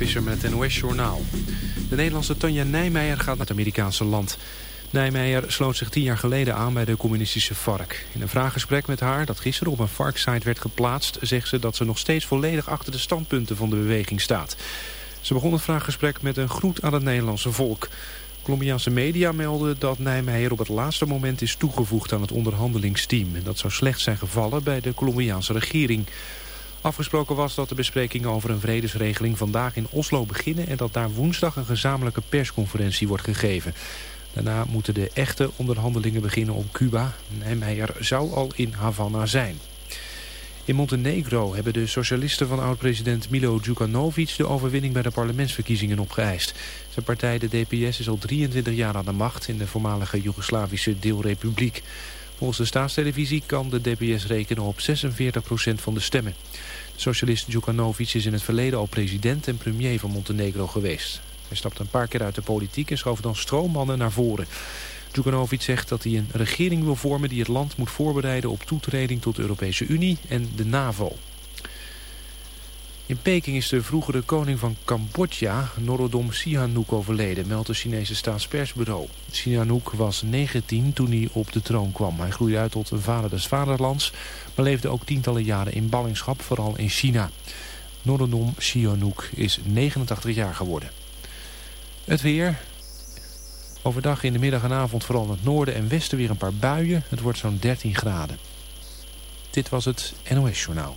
Visser met het NOS-journaal. De Nederlandse Tanja Nijmeijer gaat naar het Amerikaanse land. Nijmeijer sloot zich tien jaar geleden aan bij de communistische FARC. In een vraaggesprek met haar, dat gisteren op een FARC-site werd geplaatst... zegt ze dat ze nog steeds volledig achter de standpunten van de beweging staat. Ze begon het vraaggesprek met een groet aan het Nederlandse volk. Colombiaanse media melden dat Nijmeijer op het laatste moment is toegevoegd aan het onderhandelingsteam. En dat zou slecht zijn gevallen bij de Colombiaanse regering. Afgesproken was dat de besprekingen over een vredesregeling vandaag in Oslo beginnen... en dat daar woensdag een gezamenlijke persconferentie wordt gegeven. Daarna moeten de echte onderhandelingen beginnen op Cuba. Nijmeijer zou al in Havana zijn. In Montenegro hebben de socialisten van oud-president Milo Djukanovic de overwinning bij de parlementsverkiezingen opgeëist. Zijn partij, de DPS, is al 23 jaar aan de macht in de voormalige Joegoslavische deelrepubliek. Volgens de staatstelevisie kan de DPS rekenen op 46% van de stemmen. Socialist Djukanovic is in het verleden al president en premier van Montenegro geweest. Hij stapte een paar keer uit de politiek en schoof dan stroommannen naar voren. Djukanovic zegt dat hij een regering wil vormen die het land moet voorbereiden op toetreding tot de Europese Unie en de NAVO. In Peking is de vroegere koning van Cambodja, Norodom Sihanouk, overleden, meldt het Chinese staatspersbureau. Sihanouk was 19 toen hij op de troon kwam. Hij groeide uit tot een vader des vaderlands, maar leefde ook tientallen jaren in ballingschap, vooral in China. Norodom Sihanouk is 89 jaar geworden. Het weer. Overdag in de middag en avond vooral in het noorden en westen weer een paar buien. Het wordt zo'n 13 graden. Dit was het NOS Journaal.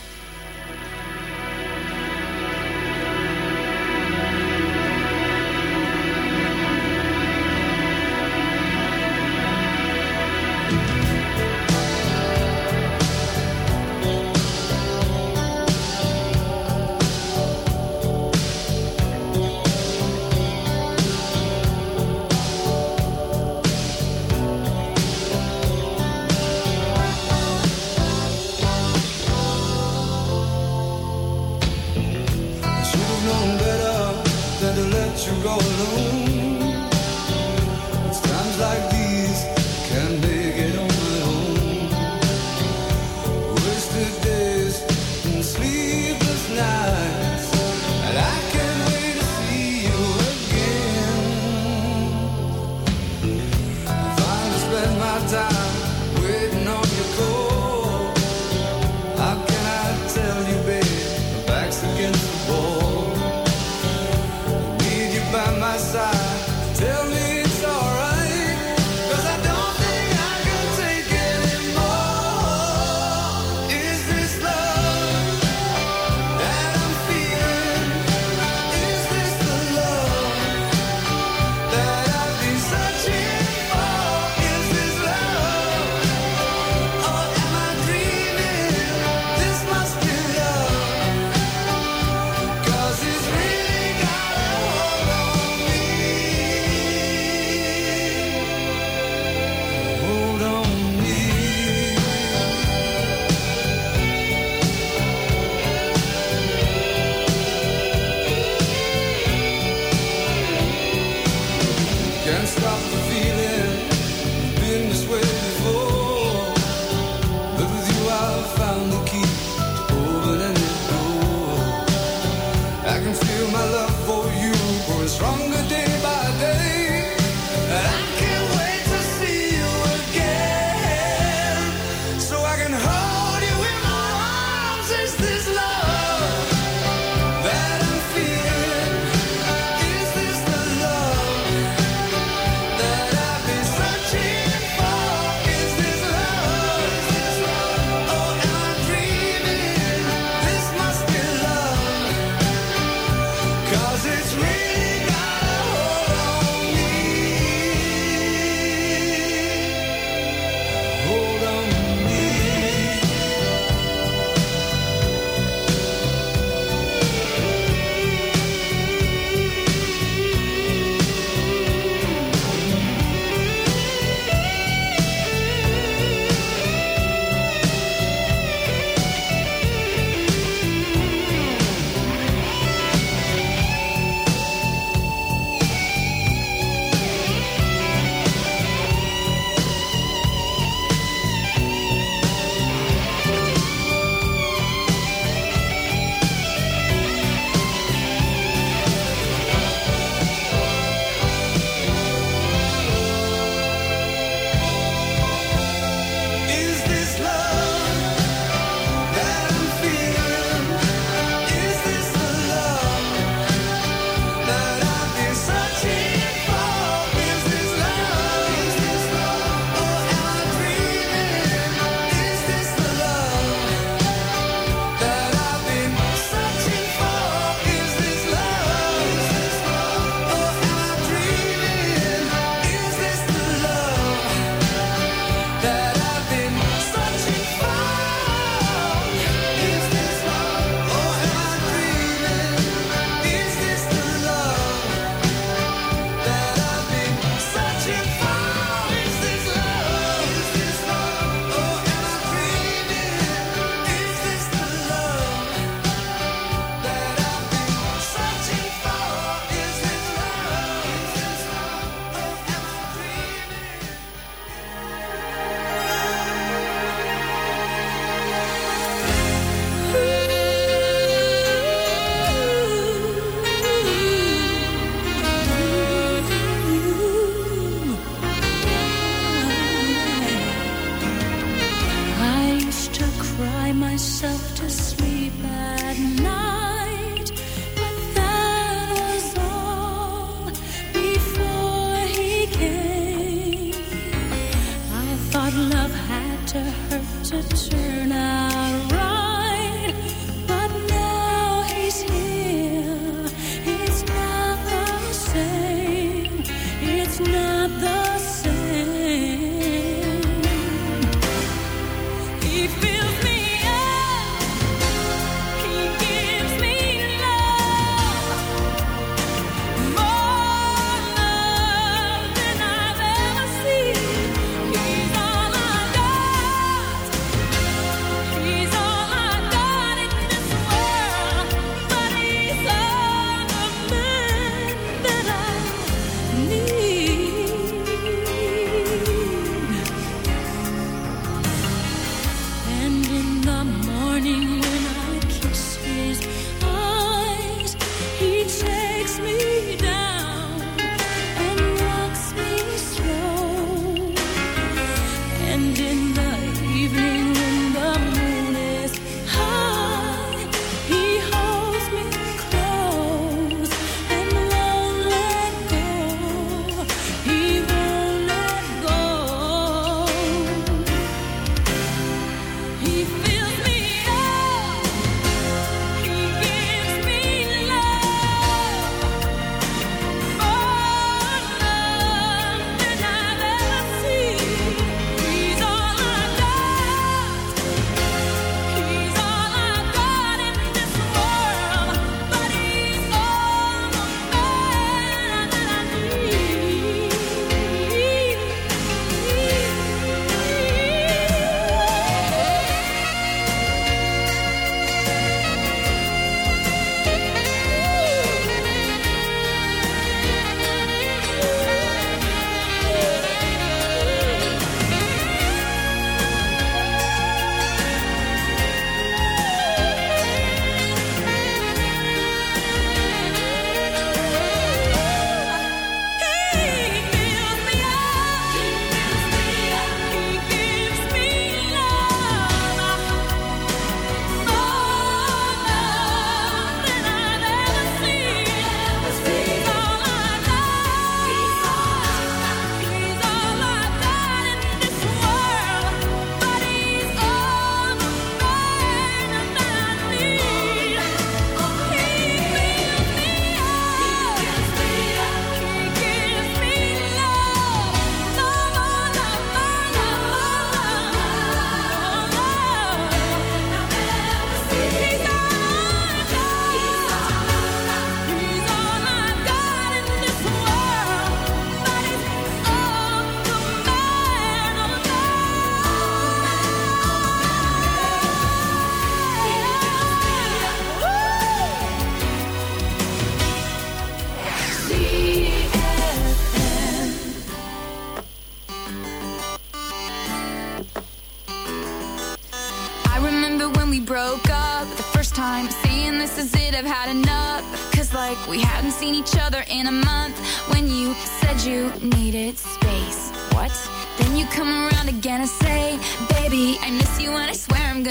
Can't stop the feeling.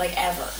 Like ever.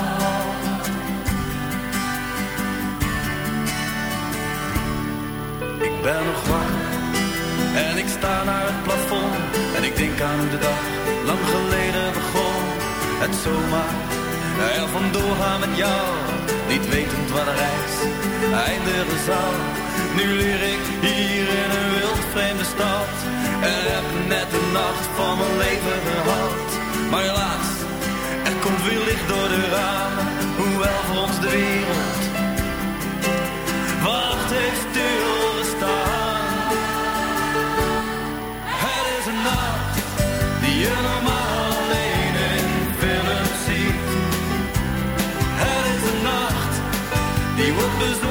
ben nog wakker en ik sta naar het plafond. En ik denk aan hoe de dag lang geleden begon. Het zomaar er vandoor gaan met jou. Niet wetend waar de reis eindigen zal. Nu leer ik hier in een wild vreemde stad. En heb net de nacht van mijn leven gehad. Maar helaas, er komt weer licht door de ramen. Hoewel voor ons de wereld wacht heeft stilgestaan. Die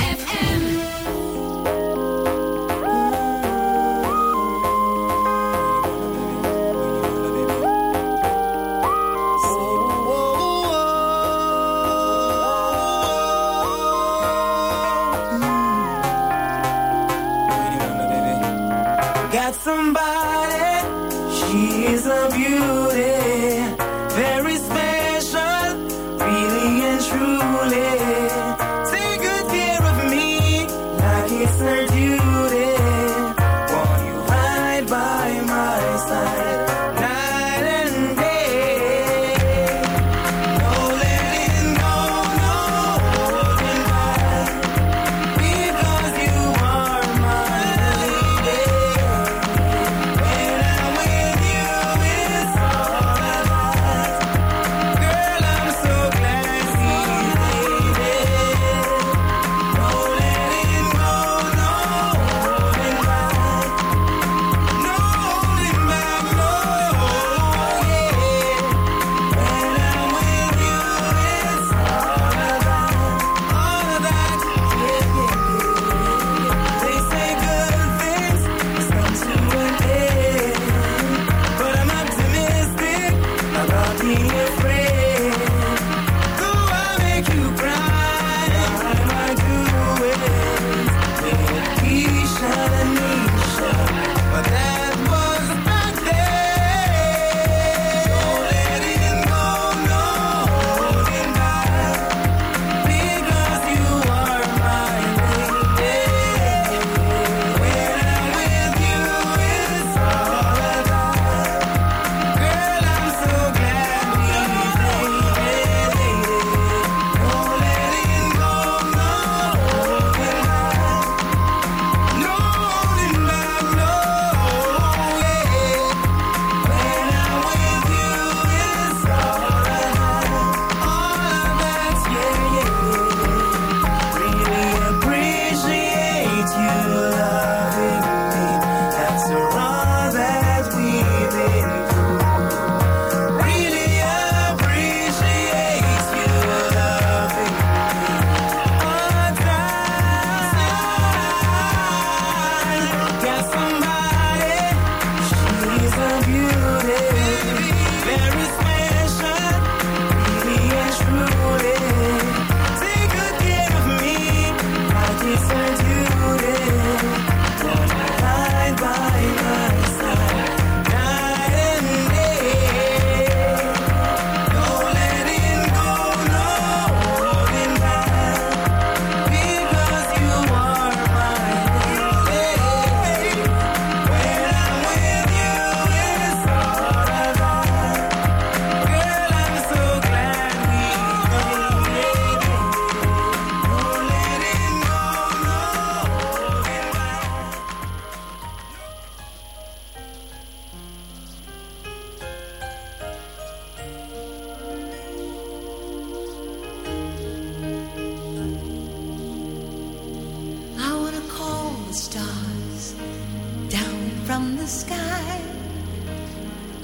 from the sky.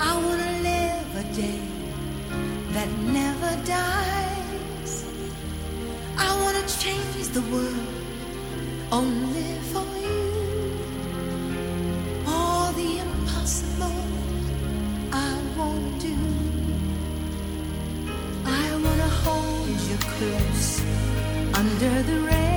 I wanna live a day that never dies. I wanna change the world only for you. All the impossible I wanna do. I wanna hold you close under the rain.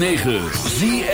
106.9 Zie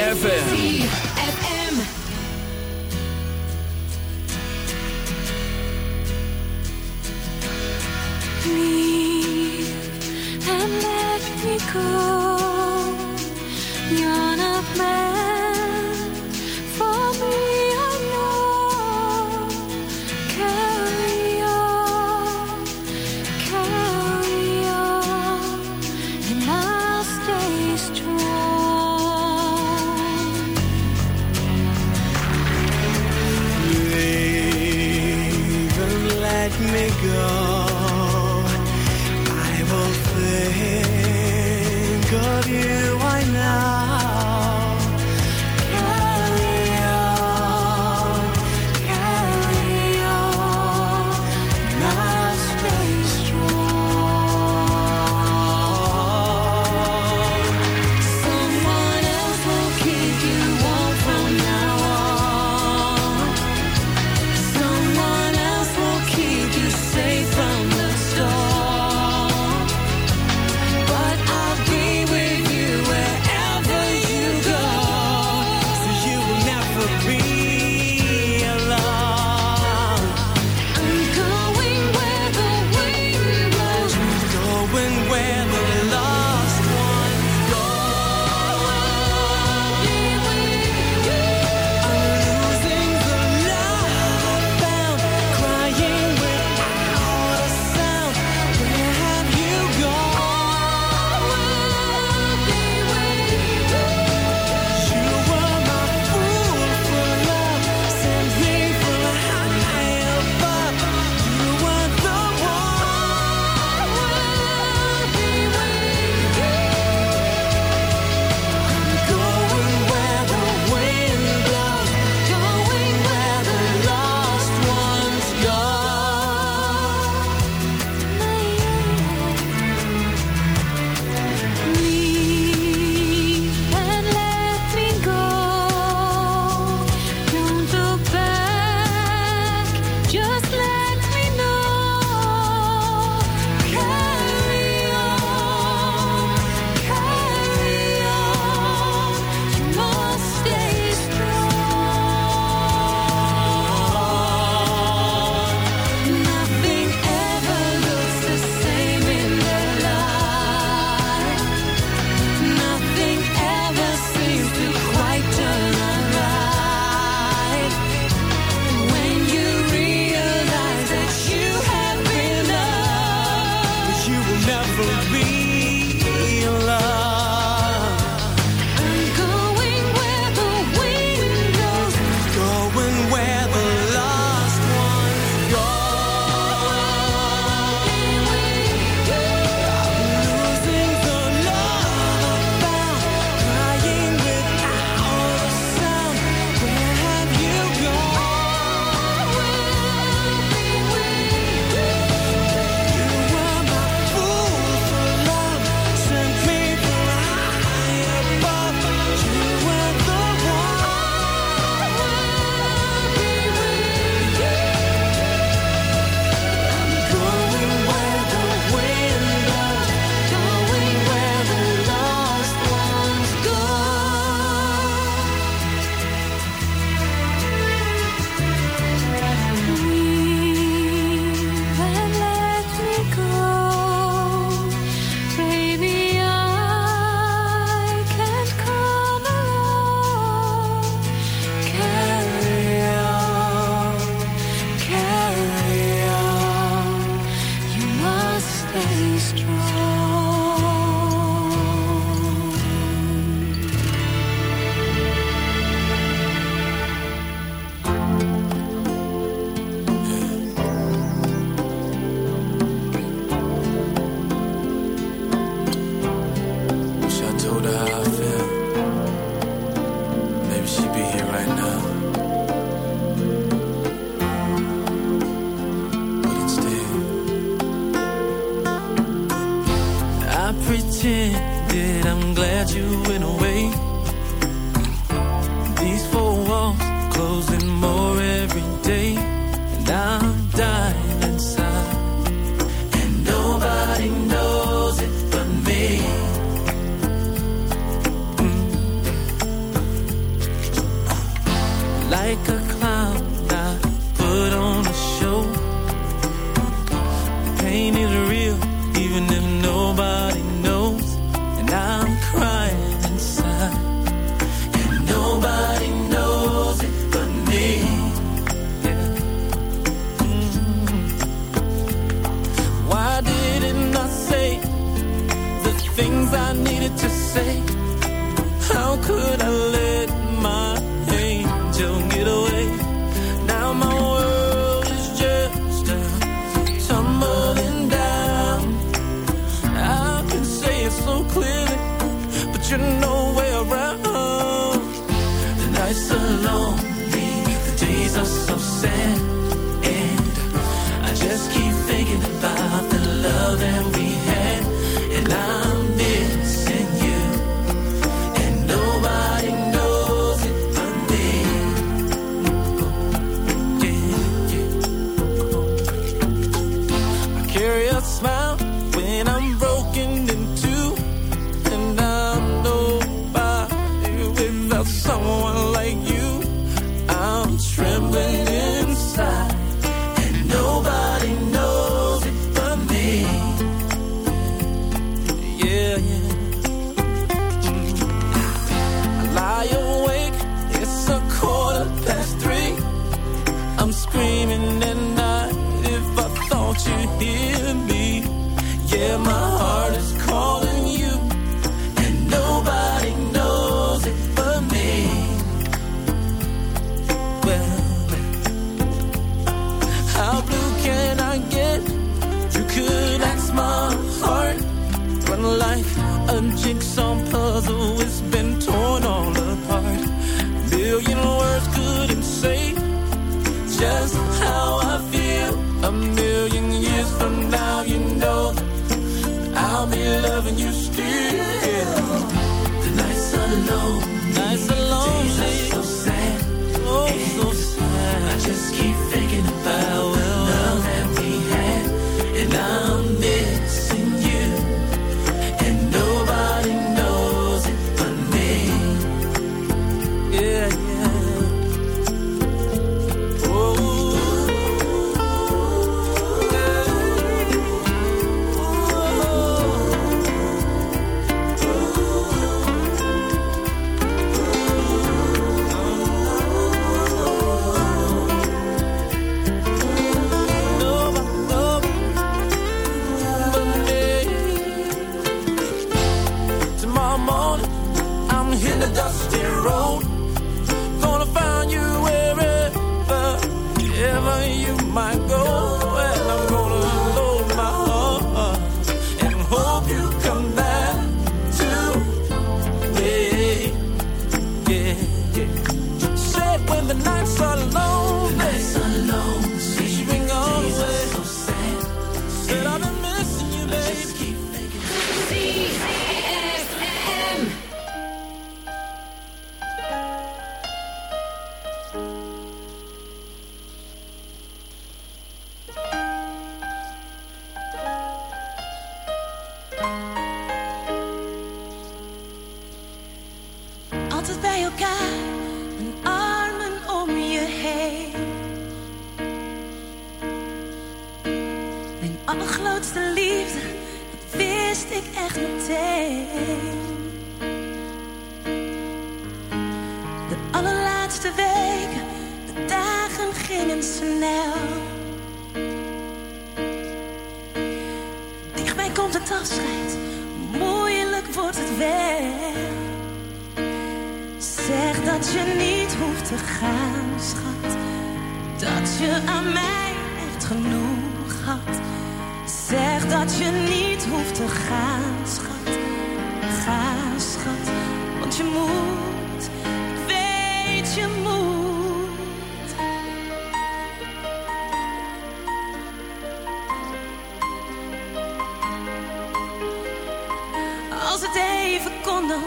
Als het even kon, dan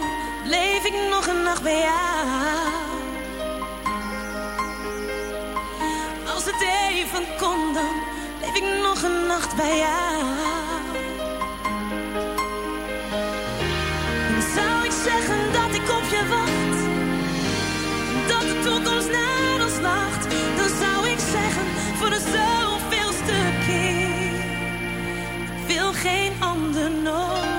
leef ik nog een nacht bij jou. Als het even kon, dan leef ik nog een nacht bij jou. Dan zou ik zeggen dat ik op je wacht? Dat de toekomst naar ons lacht? Dan zou ik zeggen, voor de zoveelste keer. Ik wil geen ander nood.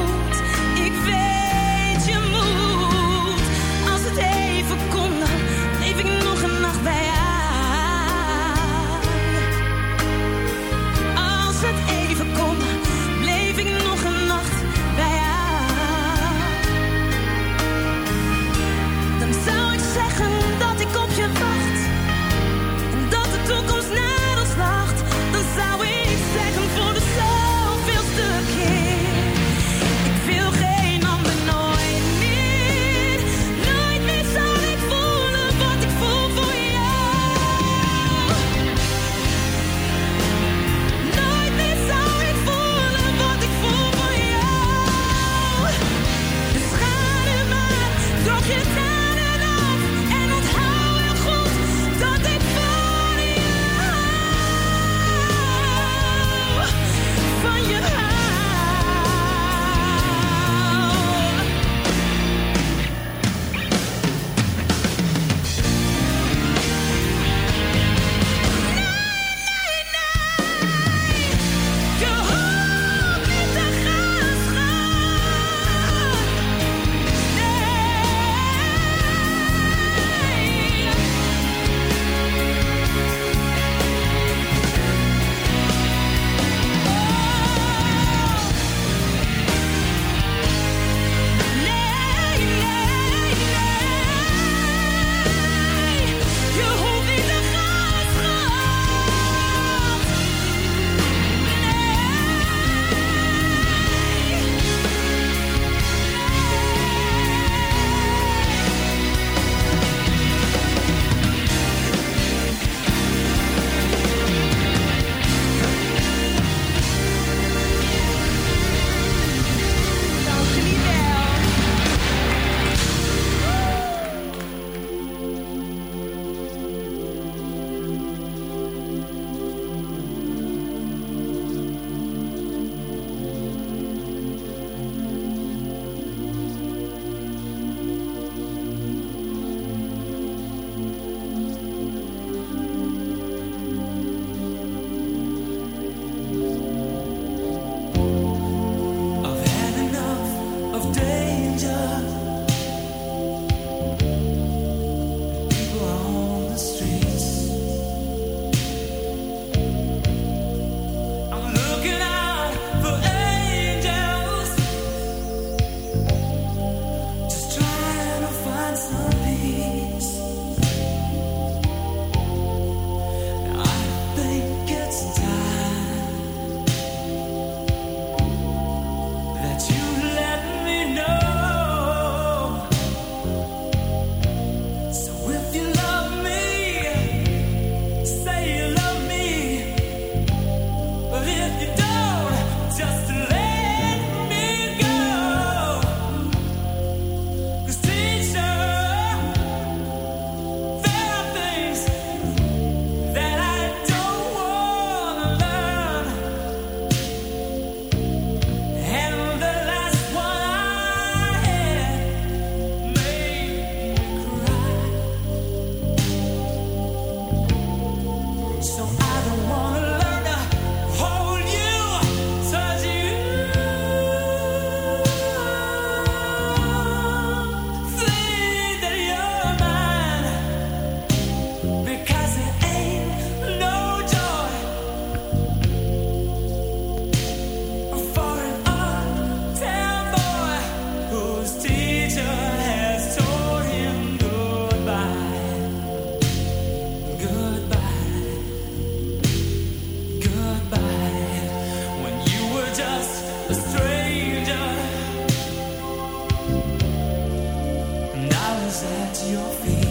Now is at your feet.